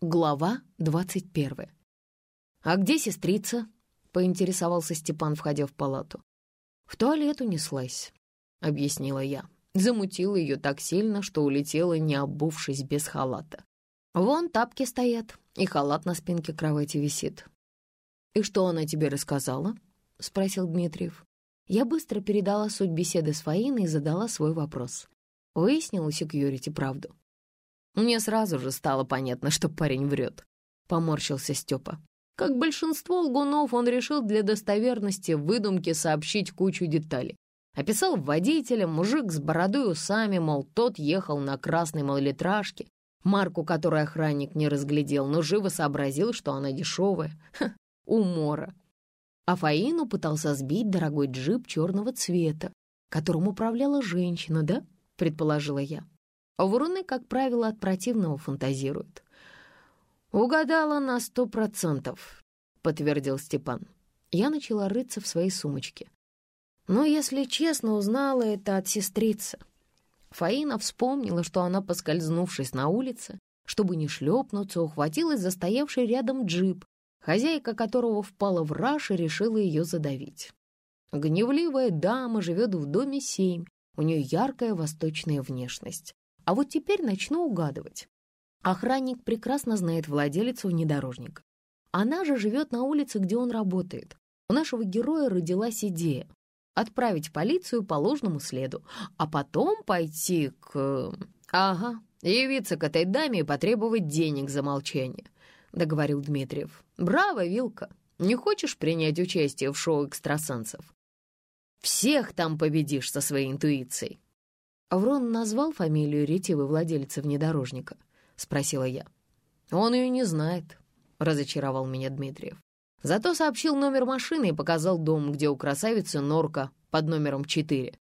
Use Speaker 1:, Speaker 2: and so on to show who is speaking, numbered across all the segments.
Speaker 1: Глава двадцать первая. «А где сестрица?» — поинтересовался Степан, входя в палату. «В туалет унеслась», — объяснила я. Замутила ее так сильно, что улетела, не обувшись без халата. Вон тапки стоят, и халат на спинке кровати висит. «И что она тебе рассказала?» — спросил Дмитриев. Я быстро передала суть беседы с Фаиной и задала свой вопрос. Выяснила секьюрити правду. Мне сразу же стало понятно, что парень врет. Поморщился Степа. Как большинство лгунов, он решил для достоверности выдумки сообщить кучу деталей. Описал водителя, мужик с бородой усами, мол, тот ехал на красной малолитражке, марку которой охранник не разглядел, но живо сообразил, что она дешевая. Ха, умора. А Фаину пытался сбить дорогой джип черного цвета, которым управляла женщина, да? Предположила я. Вруны, как правило, от противного фантазируют. «Угадала на сто процентов», — подтвердил Степан. Я начала рыться в своей сумочке. Но, если честно, узнала это от сестрицы. Фаина вспомнила, что она, поскользнувшись на улице, чтобы не шлепнуться, ухватилась за стоявший рядом джип, хозяйка которого впала в раж и решила ее задавить. Гневливая дама живет в доме семь, у нее яркая восточная внешность. А вот теперь начну угадывать. Охранник прекрасно знает владелицу внедорожника. Она же живет на улице, где он работает. У нашего героя родилась идея отправить полицию по ложному следу, а потом пойти к... Ага, явиться к этой даме и потребовать денег за молчание, договорил Дмитриев. Браво, Вилка! Не хочешь принять участие в шоу экстрасенсов? Всех там победишь со своей интуицией. «Врон назвал фамилию ретивой владельца внедорожника?» — спросила я. «Он ее не знает», — разочаровал меня Дмитриев. Зато сообщил номер машины и показал дом, где у красавицы норка под номером 4.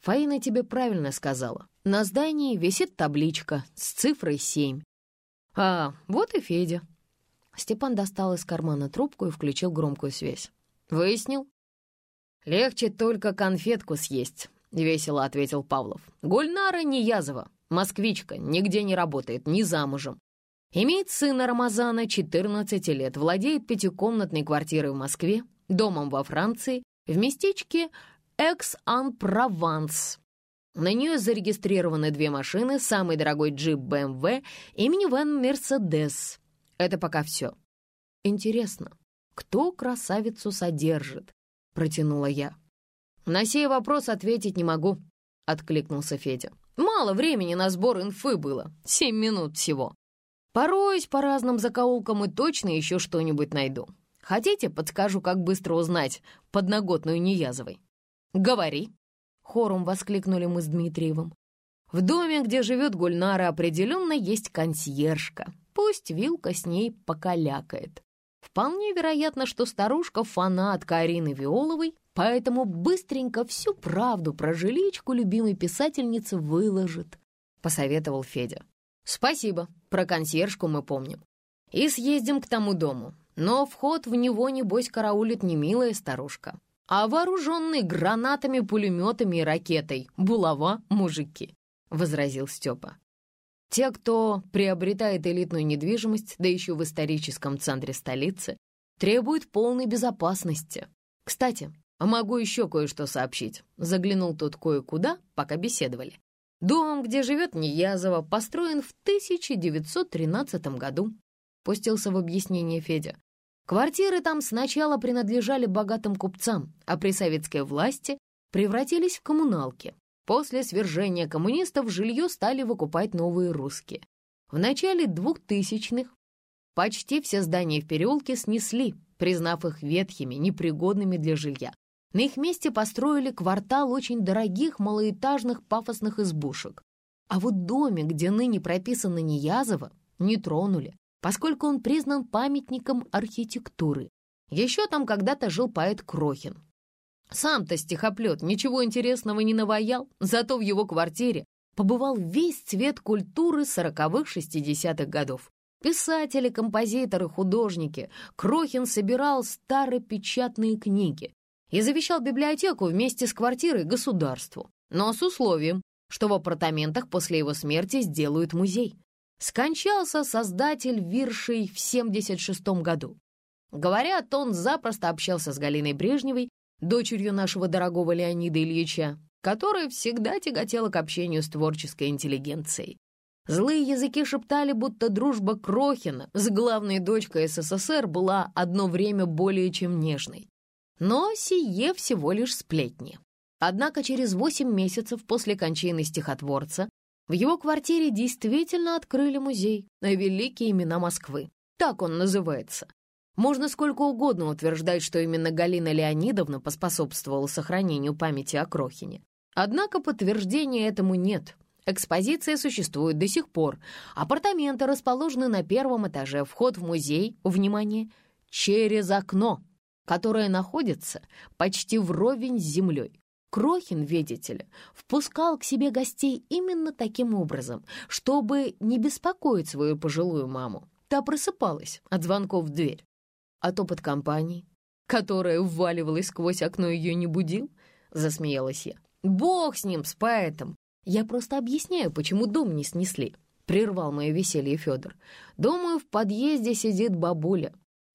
Speaker 1: Фаина тебе правильно сказала. На здании висит табличка с цифрой 7. А, вот и Федя. Степан достал из кармана трубку и включил громкую связь. «Выяснил?» «Легче только конфетку съесть», — весело ответил Павлов. «Гульнара Ниязова, москвичка, нигде не работает, не замужем. Имеет сына Рамазана, 14 лет, владеет пятикомнатной квартирой в Москве, домом во Франции, в местечке Экс-Ан-Прованс. На нее зарегистрированы две машины, самый дорогой джип BMW и минивэн Мерседес. Это пока все. Интересно, кто красавицу содержит? Протянула я. «На сей вопрос ответить не могу», — откликнулся Федя. «Мало времени на сбор инфы было, семь минут всего. Пороюсь по разным закоулкам и точно еще что-нибудь найду. Хотите, подскажу, как быстро узнать подноготную Неязовой?» «Говори», — хором воскликнули мы с Дмитриевым. «В доме, где живет Гульнара, определенно есть консьержка. Пусть Вилка с ней покалякает. Вполне вероятно, что старушка — фанат Карины Виоловой, поэтому быстренько всю правду про жиличку любимой писательницы выложит», — посоветовал Федя. «Спасибо, про консьержку мы помним. И съездим к тому дому, но вход в него, небось, караулит не милая старушка, а вооруженный гранатами, пулеметами и ракетой булава мужики», — возразил Степа. Те, кто приобретает элитную недвижимость, да еще в историческом центре столицы, требуют полной безопасности. Кстати, могу еще кое-что сообщить. Заглянул тут кое-куда, пока беседовали. Дом, где живет Неязова, построен в 1913 году. Пустился в объяснение Федя. Квартиры там сначала принадлежали богатым купцам, а при советской власти превратились в коммуналки. После свержения коммунистов жилье стали выкупать новые русские. В начале 2000-х почти все здания в переулке снесли, признав их ветхими, непригодными для жилья. На их месте построили квартал очень дорогих малоэтажных пафосных избушек. А вот домик, где ныне прописано Неязово, не тронули, поскольку он признан памятником архитектуры. Еще там когда-то жил поэт Крохин, сам-то стихоплет ничего интересного не наваял, зато в его квартире побывал весь цвет культуры сороковых-шестидесятых годов. Писатели, композиторы, художники. Крохин собирал старопечатные книги. и завещал библиотеку вместе с квартирой государству, но с условием, что в апартаментах после его смерти сделают музей. Скончался создатель виршей в 76 году. Говорят, он запросто общался с Галиной Брежневой, дочерью нашего дорогого Леонида Ильича, которая всегда тяготела к общению с творческой интеллигенцией. Злые языки шептали, будто дружба Крохина с главной дочкой СССР была одно время более чем нежной. Но сие всего лишь сплетни. Однако через восемь месяцев после кончины стихотворца в его квартире действительно открыли музей на великие имена Москвы. Так он называется. Можно сколько угодно утверждать, что именно Галина Леонидовна поспособствовала сохранению памяти о Крохине. Однако подтверждения этому нет. Экспозиция существует до сих пор. Апартаменты расположены на первом этаже. Вход в музей, внимание, через окно, которое находится почти вровень с землей. Крохин, видите ли, впускал к себе гостей именно таким образом, чтобы не беспокоить свою пожилую маму. Та просыпалась от звонков в дверь. А топот компании, которая вваливалась сквозь окно, ее не будил, засмеялась я. Бог с ним, с поэтом. Я просто объясняю, почему дом не снесли. Прервал мое веселье Федор. Думаю, в подъезде сидит бабуля,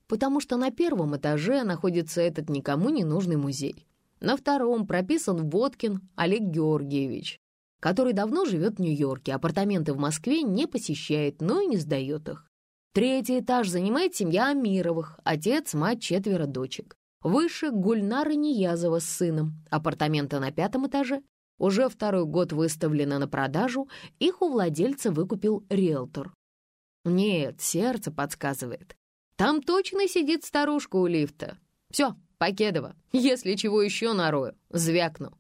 Speaker 1: потому что на первом этаже находится этот никому не нужный музей. На втором прописан Водкин Олег Георгиевич, который давно живет в Нью-Йорке, апартаменты в Москве не посещает, но и не сдает их. Третий этаж занимает семья Амировых, отец, мать, четверо дочек. Выше Гульнара Ниязова с сыном. Апартаменты на пятом этаже. Уже второй год выставлены на продажу. Их у владельца выкупил риэлтор. Нет, сердце подсказывает. Там точно сидит старушка у лифта. Все, Покедова, если чего еще нарою, звякну.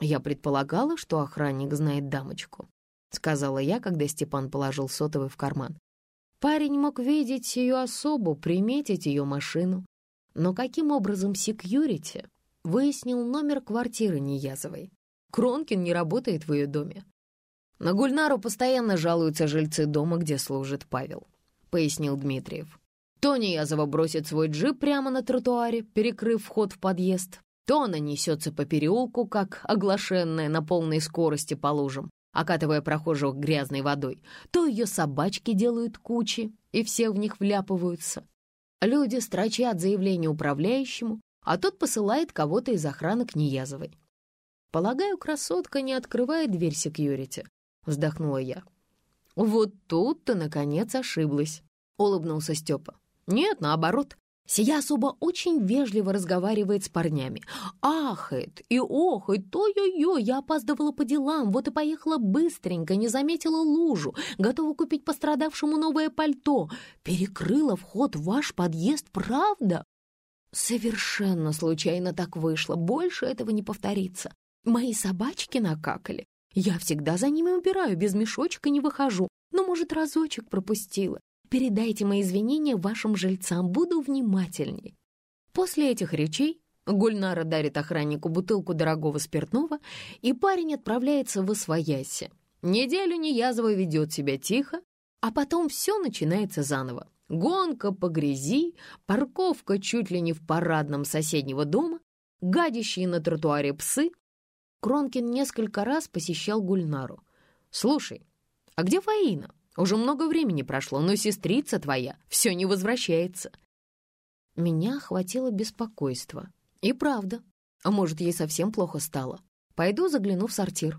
Speaker 1: Я предполагала, что охранник знает дамочку, сказала я, когда Степан положил сотовый в карман. Парень мог видеть ее особу, приметить ее машину. Но каким образом секьюрити выяснил номер квартиры Неязовой? Кронкин не работает в ее доме. На Гульнару постоянно жалуются жильцы дома, где служит Павел, пояснил Дмитриев. То Неязова бросит свой джип прямо на тротуаре, перекрыв вход в подъезд, то она несется по переулку, как оглашенная на полной скорости по лужам, окатывая прохожих грязной водой, то ее собачки делают кучи, и все в них вляпываются. Люди строчат заявление управляющему, а тот посылает кого-то из охраны к Неязовой. «Полагаю, красотка не открывает дверь секьюрити», — вздохнула я. «Вот тут ты, наконец, ошиблась», — улыбнулся Степа. «Нет, наоборот. Сия особо очень вежливо разговаривает с парнями. Ахает и охает, ой-ой-ой, я опаздывала по делам, вот и поехала быстренько, не заметила лужу, готова купить пострадавшему новое пальто. Перекрыла вход в ваш подъезд, правда? Совершенно случайно так вышло, больше этого не повторится. Мои собачки накакали. Я всегда за ними убираю, без мешочка не выхожу, но, может, разочек пропустила. Передайте мои извинения вашим жильцам, буду внимательней». После этих речей Гульнара дарит охраннику бутылку дорогого спиртного, и парень отправляется в Освояси. Неделю Неязова ведет себя тихо, а потом все начинается заново. Гонка по грязи, парковка чуть ли не в парадном соседнего дома, гадящие на тротуаре псы. Кронкин несколько раз посещал Гульнару. «Слушай, а где Фаина?» Уже много времени прошло, но сестрица твоя все не возвращается». Меня охватило беспокойство. И правда. А может, ей совсем плохо стало. Пойду загляну в сортир.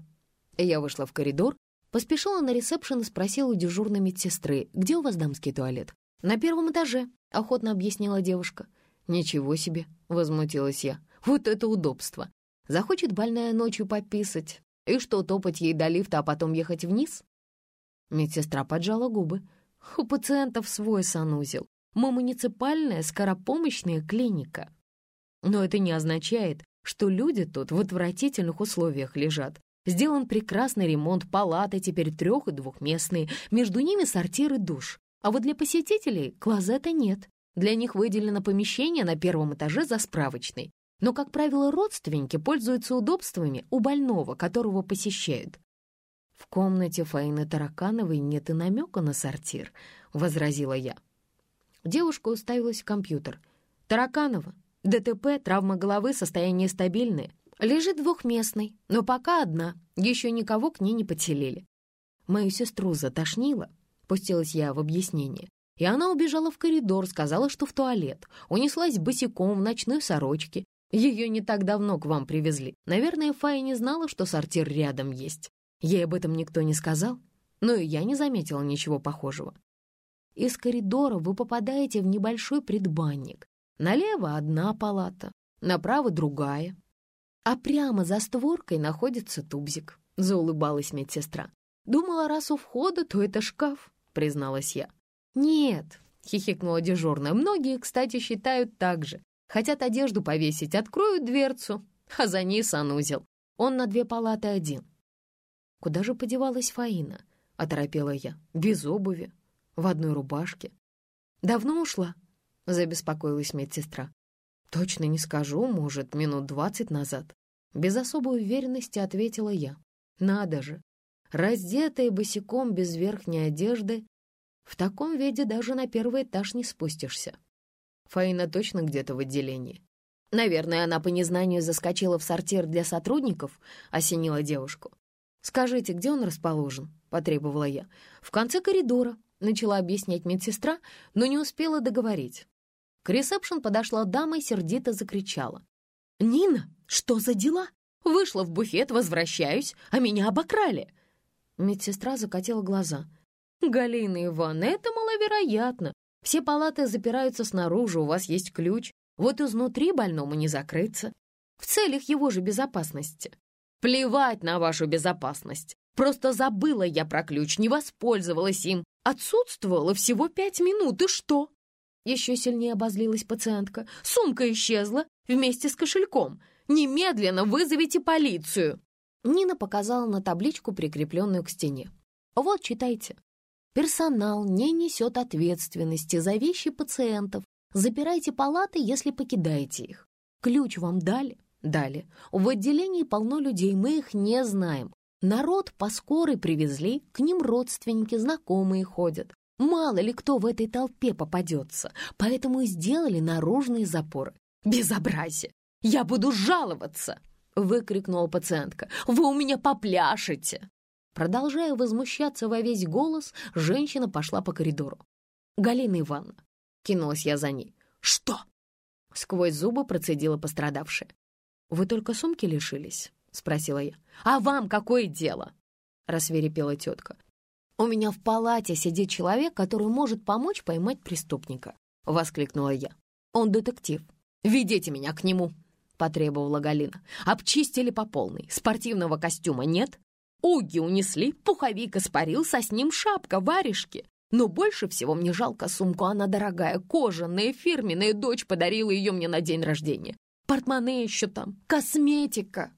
Speaker 1: Я вышла в коридор, поспешила на ресепшн и спросила у дежурной медсестры, где у вас дамский туалет? «На первом этаже», — охотно объяснила девушка. «Ничего себе», — возмутилась я. «Вот это удобство! Захочет больная ночью пописать. И что, топать ей до лифта, а потом ехать вниз?» Медсестра поджала губы. «У пациентов свой санузел. Мы муниципальная скоропомощная клиника. Но это не означает, что люди тут в отвратительных условиях лежат. Сделан прекрасный ремонт, палаты теперь трех- и двухместные, между ними сортир и душ. А вот для посетителей клозета нет. Для них выделено помещение на первом этаже за справочной. Но, как правило, родственники пользуются удобствами у больного, которого посещают. «В комнате Фаины Таракановой нет и намека на сортир», — возразила я. Девушка уставилась в компьютер. «Тараканова, ДТП, травма головы, состояние стабильное. Лежит двухместный, но пока одна, еще никого к ней не подселили. Мою сестру затошнило, пустилась я в объяснение. И она убежала в коридор, сказала, что в туалет. Унеслась босиком в ночной сорочке. Ее не так давно к вам привезли. Наверное, Фая не знала, что сортир рядом есть. Ей об этом никто не сказал, но и я не заметила ничего похожего. Из коридора вы попадаете в небольшой предбанник. Налево одна палата, направо другая, а прямо за створкой находится тубзик», — заулыбалась медсестра. «Думала, раз у входа, то это шкаф», — призналась я. «Нет», — хихикнула дежурная, — «многие, кстати, считают так же. Хотят одежду повесить, откроют дверцу, а за ней санузел. Он на две палаты один». «Куда же подевалась Фаина?» — оторопела я. «Без обуви, в одной рубашке». «Давно ушла?» — забеспокоилась медсестра. «Точно не скажу, может, минут двадцать назад». Без особой уверенности ответила я. «Надо же! Раздетая босиком без верхней одежды, в таком виде даже на первый этаж не спустишься. Фаина точно где-то в отделении. Наверное, она по незнанию заскочила в сортир для сотрудников, осенила девушку. «Скажите, где он расположен?» — потребовала я. «В конце коридора», — начала объяснять медсестра, но не успела договорить. К ресепшн подошла дама и сердито закричала. «Нина, что за дела? Вышла в буфет, возвращаюсь, а меня обокрали!» Медсестра закатила глаза. «Галина Ивановна, это маловероятно. Все палаты запираются снаружи, у вас есть ключ. Вот изнутри больному не закрыться. В целях его же безопасности. Плевать на вашу безопасность. Просто забыла я про ключ, не воспользовалась им. Отсутствовала всего пять минут, и что? Еще сильнее обозлилась пациентка. «Сумка исчезла вместе с кошельком. Немедленно вызовите полицию!» Нина показала на табличку, прикрепленную к стене. «Вот, читайте. Персонал не несет ответственности за вещи пациентов. Запирайте палаты, если покидаете их. Ключ вам дали? Дали. В отделении полно людей, мы их не знаем. Народ по скорой привезли, к ним родственники, знакомые ходят. Мало ли кто в этой толпе попадется, поэтому и сделали наружные запоры. Безобразие! Я буду жаловаться!» — выкрикнула пациентка. «Вы у меня попляшете!» Продолжая возмущаться во весь голос, женщина пошла по коридору. «Галина Ивановна!» — кинулась я за ней. «Что?» — сквозь зубы процедила пострадавшая. «Вы только сумки лишились?» — спросила я. «А вам какое дело?» — рассверепела тетка. «У меня в палате сидит человек, который может помочь поймать преступника», — воскликнула я. «Он детектив. Ведите меня к нему», — потребовала Галина. «Обчистили по полной. Спортивного костюма нет. Уги унесли, пуховик испарился, с ним шапка, варежки. Но больше всего мне жалко сумку, она дорогая, кожаная, фирменная, дочь подарила ее мне на день рождения. Портмоне еще там, косметика».